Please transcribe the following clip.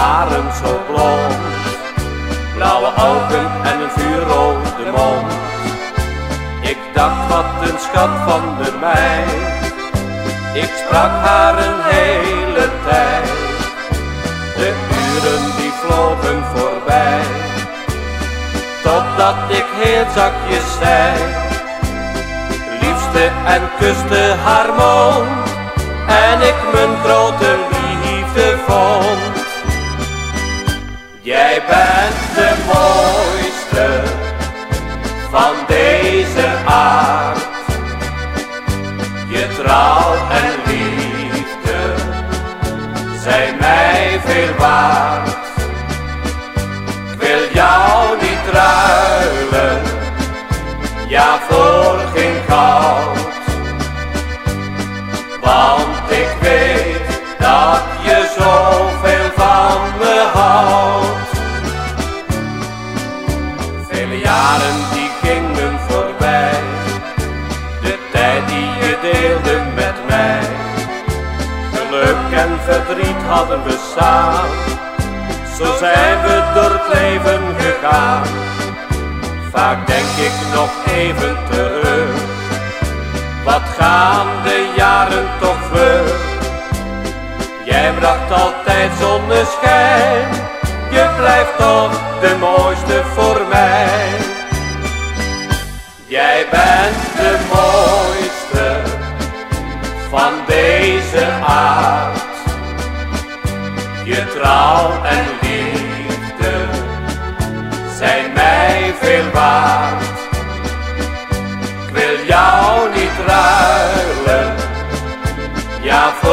haren zo blond. Blauwe ogen en een vuurrode mond. Ik dacht wat een schat van de meid. Ik sprak haar een hele tijd. De uren die vlogen voorbij. Totdat ik heel zakjes zei. Liefste en kuste haar mond. En ik mijn grote liefde vond. Van deze aard. Je trouw en liefde zijn mij veel waard. Ik wil jou niet ruilen, ja voor geen goud. Want ik weet dat je zoveel van me houdt. Vele jaren die gingen voorbij, de tijd die je deelde met mij. Geluk en verdriet hadden we samen, zo zijn we door het leven gegaan. Vaak denk ik nog even terug, wat gaan de jaren toch vlug. Jij bracht altijd zonneschijn, je blijft toch de mooiste voor mij. Jij bent de mooiste van deze aard. Je trouw en liefde zijn mij veel waard. Ik wil jou niet ruilen, ja voor